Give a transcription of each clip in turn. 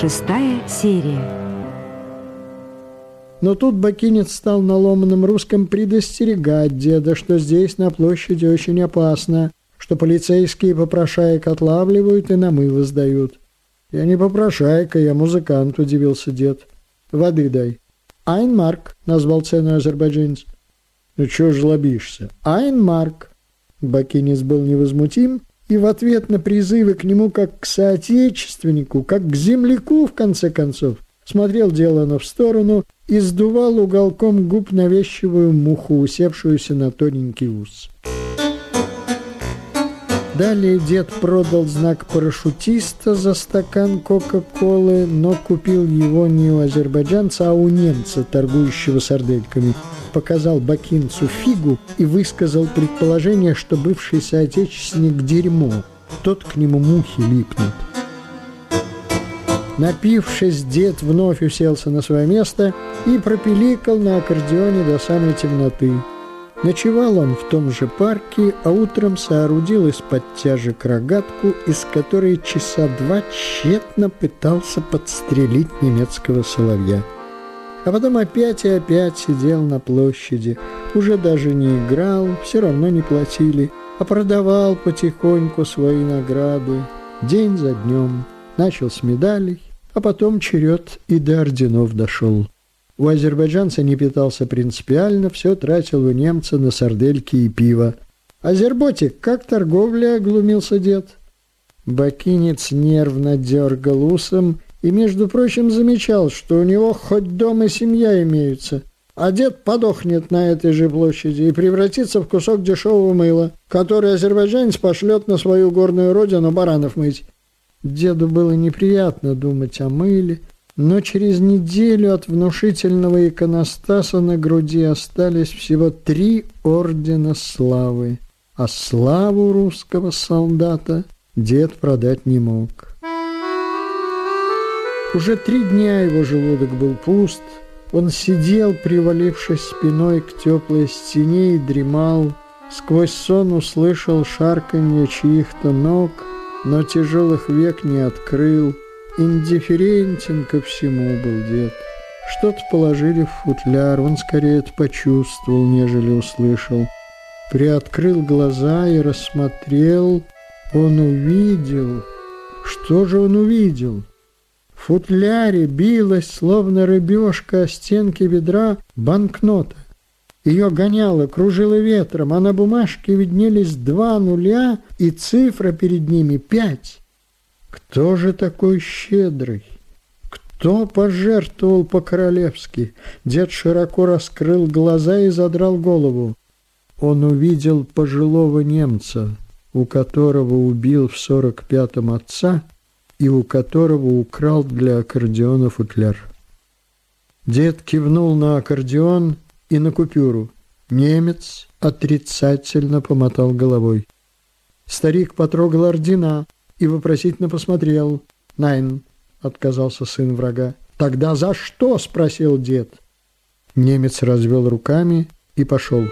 Шестая серия. Но тут Бакинец стал на ломаном русском предостерегать деда, что здесь на площади очень опасно, что полицейские попрошаек отлавливают и намыло сдают. «Я не попрошайка, я музыкант», — удивился дед. «Воды дай». «Айнмарк», — назвал цену азербайджанец. «Ну чего ж лобишься?» «Айнмарк». Бакинец был невозмутим и в ответ на призывы к нему как к соотечественнику, как к земляку, в конце концов, смотрел делано в сторону и сдувал уголком губ навязчивую муху, усевшуюся на тоненький ус. Далее дед продал знак парашютиста за стакан Кока-Колы, но купил его не у азербайджанца, а у немца, торгующего сардельками. Показал бакинцу фигу и высказал предположение, что бывший соотечественник – дерьмо. Тот к нему мухи липнут. Напившись, дед вновь уселся на свое место и пропиликал на аккордеоне до самой темноты. Ночевал он в том же парке, а утром соорудил из подтяжек рогатку, из которой часа два тщетно пытался подстрелить немецкого соловья. А потом опять и опять сидел на площади. Уже даже не играл, все равно не платили, а продавал потихоньку свои награды. День за днем. Начал с медалей, а потом черед и до орденов дошел. У азербайджанца не питался принципиально, все тратил у немца на сардельки и пиво. «Азерботик, как торговля?» – оглумился дед. Бакинец нервно дергал усом и, между прочим, замечал, что у него хоть дом и семья имеются, а дед подохнет на этой же площади и превратится в кусок дешевого мыла, который азербайджанец пошлет на свою горную родину баранов мыть. Деду было неприятно думать о мыле, но через неделю от внушительного иконостаса на груди остались всего три ордена славы, а славу русского солдата дед продать не мог. Уже три дня его желудок был пуст, он сидел, привалившись спиной к теплой стене и дремал, сквозь сон услышал шарканье чьих-то ног, но тяжелых век не открыл, Индифферентен ко всему был дед. Что-то положили в футляр, он скорее это почувствовал, нежели услышал. Приоткрыл глаза и рассмотрел. Он увидел. Что же он увидел? В футляре билась, словно рыбешка, о стенки ведра банкнота. Ее гоняло, кружило ветром, а на бумажке виднелись два нуля и цифра перед ними пять. Кто же такой щедрый? Кто пожертвовал по-королевски? Дед широко раскрыл глаза и задрал голову. Он увидел пожилого немца, у которого убил в сорок пятом отца и у которого украл для аккордеона футляр. Дед кивнул на аккордеон и на купюру. Немец отрицательно помотал головой. Старик потрогал ордена, и вопросительно посмотрел. «Найн», — отказался сын врага. «Тогда за что?» — спросил дед. Немец развел руками и пошел.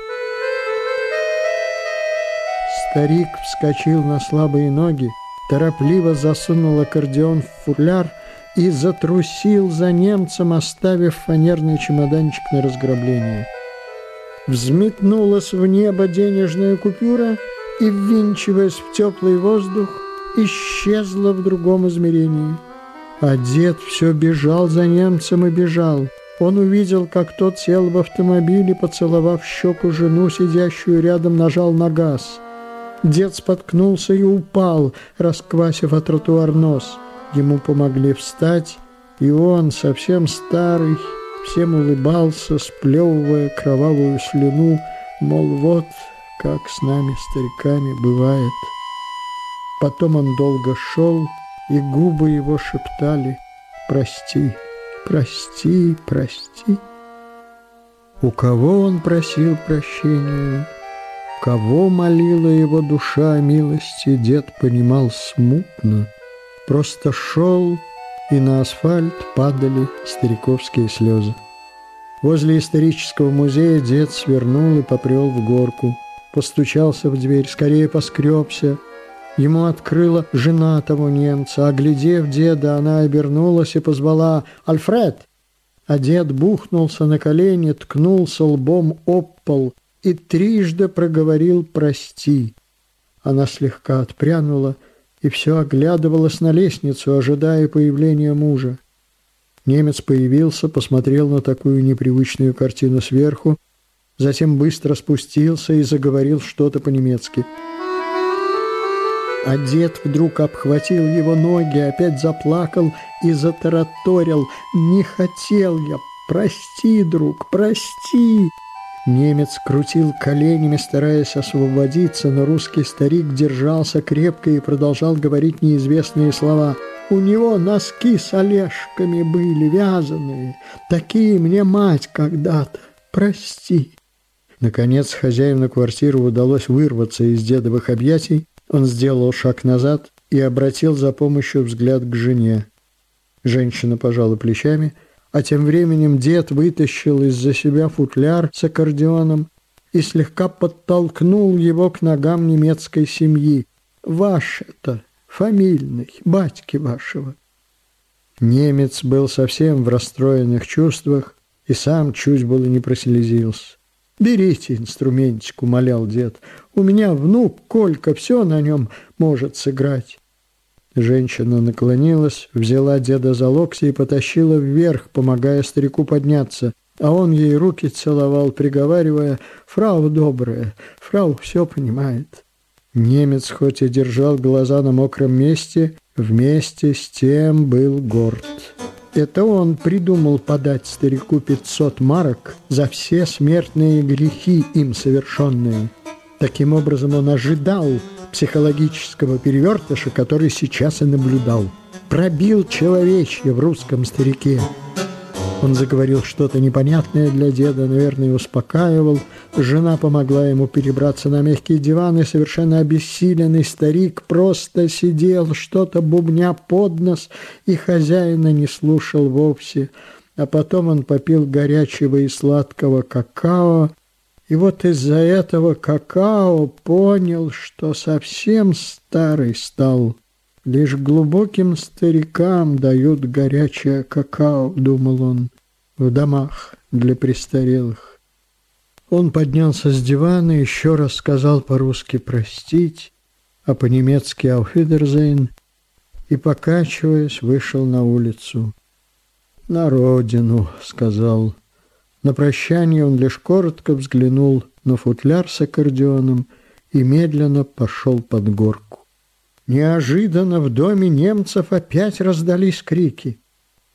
Старик вскочил на слабые ноги, торопливо засунул аккордеон в футляр и затрусил за немцем, оставив фанерный чемоданчик на разграбление. Взметнулась в небо денежная купюра и, ввинчиваясь в теплый воздух, исчезла в другом измерении. А дед все бежал за немцем и бежал. Он увидел, как тот сел в автомобиле, поцеловав щеку жену, сидящую рядом, нажал на газ. Дед споткнулся и упал, расквасив от тротуар нос. Ему помогли встать, и он, совсем старый, всем улыбался, сплевывая кровавую слюну, мол, вот как с нами, стариками, бывает. Потом он долго шел, и губы его шептали «Прости, прости, прости». У кого он просил прощения, кого молила его душа о милости, дед понимал смутно. Просто шел, и на асфальт падали стариковские слезы. Возле исторического музея дед свернул и попрел в горку. Постучался в дверь, скорее поскребся – Ему открыла жена того немца. Оглядев деда, она обернулась и позвала «Альфред!». А дед бухнулся на колени, ткнулся лбом об пол и трижды проговорил «Прости». Она слегка отпрянула и все оглядывалась на лестницу, ожидая появления мужа. Немец появился, посмотрел на такую непривычную картину сверху, затем быстро спустился и заговорил что-то по-немецки. А дед вдруг обхватил его ноги, опять заплакал и затараторил. «Не хотел я! Прости, друг, прости!» Немец крутил коленями, стараясь освободиться, но русский старик держался крепко и продолжал говорить неизвестные слова. «У него носки с олешками были вязаные, такие мне мать когда-то. Прости». Наконец хозяину квартиры удалось вырваться из дедовых объятий. Он сделал шаг назад и обратил за помощью взгляд к жене. Женщина пожала плечами – а тем временем дед вытащил из-за себя футляр с аккордеоном и слегка подтолкнул его к ногам немецкой семьи. «Ваш это, фамильный, батьки вашего». Немец был совсем в расстроенных чувствах и сам чуть было не прослезился. «Берите инструментик», — умолял дед. «У меня внук Колька все на нем может сыграть». Женщина наклонилась, взяла деда за локти и потащила вверх, помогая старику подняться. А он ей руки целовал, приговаривая «Фрау добрая, фрау все понимает». Немец хоть и держал глаза на мокром месте, вместе с тем был горд. Это он придумал подать старику 500 марок за все смертные грехи им совершенные. Таким образом он ожидал, психологического перевертыша, который сейчас и наблюдал. Пробил человечье в русском старике. Он заговорил что-то непонятное для деда, наверное, успокаивал. Жена помогла ему перебраться на мягкий диван, и совершенно обессиленный старик просто сидел, что-то бубня под нос, и хозяина не слушал вовсе. А потом он попил горячего и сладкого какао, и вот из-за этого какао понял, что совсем старый стал. Лишь глубоким старикам дают горячее какао, думал он, в домах для престарелых. Он поднялся с дивана, еще раз сказал по-русски «простить», а по-немецки «ауфидерзейн» и, покачиваясь, вышел на улицу. «На родину», — сказал на прощание он лишь коротко взглянул на футляр с аккордеоном и медленно пошел под горку. Неожиданно в доме немцев опять раздались крики.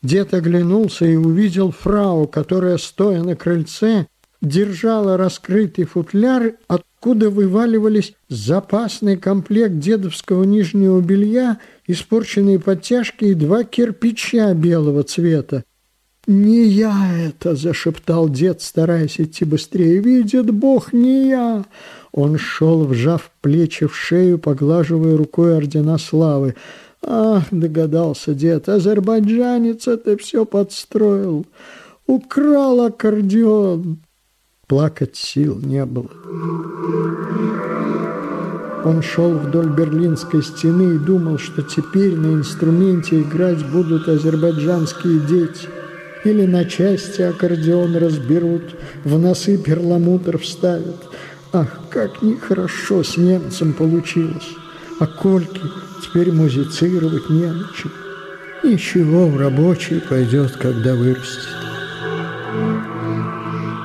Дед оглянулся и увидел фрау, которая, стоя на крыльце, держала раскрытый футляр, откуда вываливались запасный комплект дедовского нижнего белья, испорченные подтяжки и два кирпича белого цвета. «Не я это!» – зашептал дед, стараясь идти быстрее. «Видит Бог, не я!» Он шел, вжав плечи в шею, поглаживая рукой ордена славы. «Ах!» – догадался дед. «Азербайджанец это все подстроил! Украл аккордеон!» Плакать сил не было. Он шел вдоль Берлинской стены и думал, что теперь на инструменте играть будут азербайджанские дети – или на части аккордеон разберут, в носы перламутр вставят. Ах, как нехорошо с немцем получилось. А Кольке теперь музицировать не на чем. Ничего, в рабочий пойдет, когда вырастет.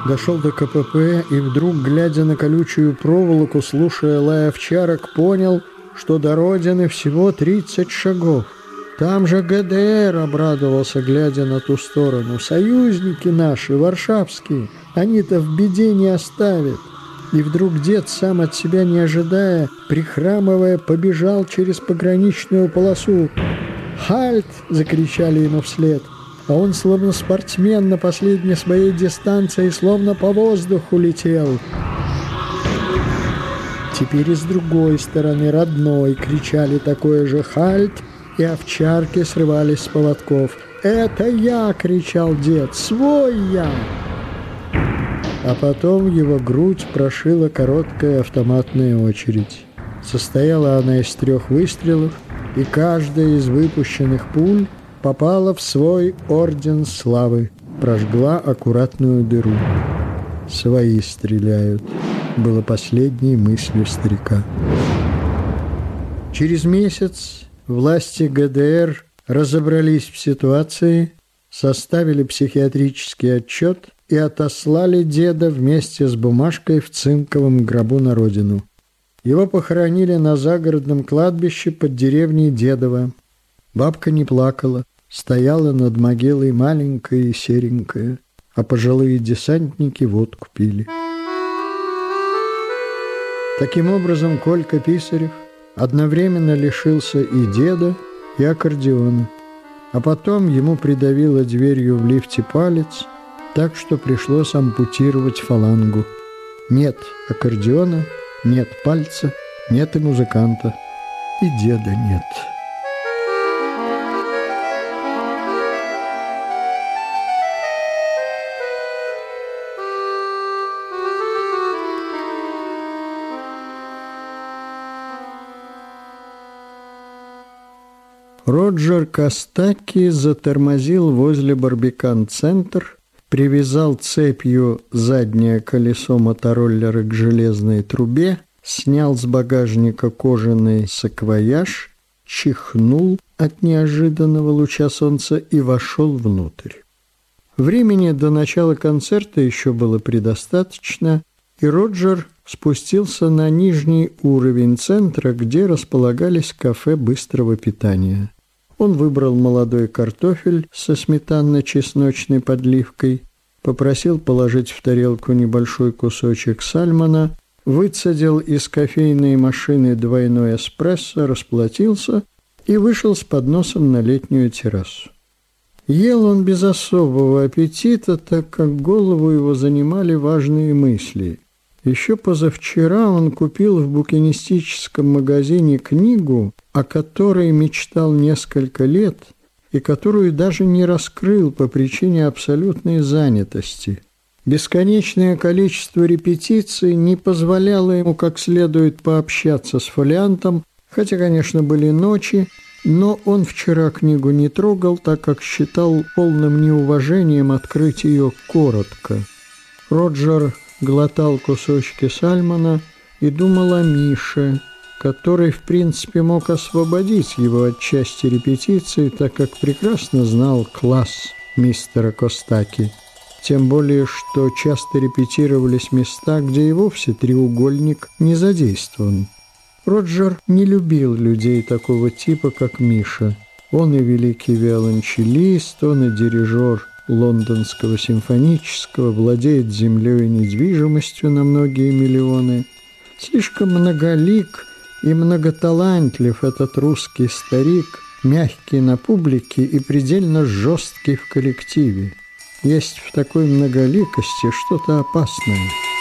Дошел до КПП и вдруг, глядя на колючую проволоку, слушая лай овчарок, понял, что до родины всего 30 шагов. Там же ГДР обрадовался, глядя на ту сторону. Союзники наши, варшавские, они-то в беде не оставят. И вдруг дед, сам от себя не ожидая, прихрамывая, побежал через пограничную полосу. «Хальт!» — закричали ему вслед. А он, словно спортсмен на последней своей дистанции, словно по воздуху летел. Теперь и с другой стороны, родной, кричали такое же «Хальт!» И овчарки срывались с поводков. «Это я!» — кричал дед. «Свой я!» А потом его грудь прошила короткая автоматная очередь. Состояла она из трех выстрелов, и каждая из выпущенных пуль попала в свой орден славы, прожгла аккуратную дыру. «Свои стреляют», — было последней мыслью старика. Через месяц власти ГДР разобрались в ситуации, составили психиатрический отчет и отослали деда вместе с бумажкой в цинковом гробу на родину. Его похоронили на загородном кладбище под деревней Дедово. Бабка не плакала, стояла над могилой маленькая и серенькая, а пожилые десантники водку пили. Таким образом, Колька Писарев одновременно лишился и деда, и аккордеона, а потом ему придавило дверью в лифте палец, так что пришлось ампутировать фалангу. Нет аккордеона, нет пальца, нет и музыканта, и деда нет». Роджер Костаки затормозил возле Барбикан-центр, привязал цепью заднее колесо мотороллера к железной трубе, снял с багажника кожаный саквояж, чихнул от неожиданного луча солнца и вошел внутрь. Времени до начала концерта еще было предостаточно, и Роджер спустился на нижний уровень центра, где располагались кафе быстрого питания. Он выбрал молодой картофель со сметанно-чесночной подливкой, попросил положить в тарелку небольшой кусочек сальмона, выцедил из кофейной машины двойной эспрессо, расплатился и вышел с подносом на летнюю террасу. Ел он без особого аппетита, так как голову его занимали важные мысли – еще позавчера он купил в букинистическом магазине книгу, о которой мечтал несколько лет и которую даже не раскрыл по причине абсолютной занятости. Бесконечное количество репетиций не позволяло ему как следует пообщаться с фолиантом, хотя, конечно, были ночи, но он вчера книгу не трогал, так как считал полным неуважением открыть ее коротко. Роджер глотал кусочки сальмона и думал о Мише, который, в принципе, мог освободить его от части репетиции, так как прекрасно знал класс мистера Костаки. Тем более, что часто репетировались места, где и вовсе треугольник не задействован. Роджер не любил людей такого типа, как Миша. Он и великий виолончелист, он и дирижер – лондонского симфонического, владеет землей и недвижимостью на многие миллионы. Слишком многолик и многоталантлив этот русский старик, мягкий на публике и предельно жесткий в коллективе. Есть в такой многоликости что-то опасное –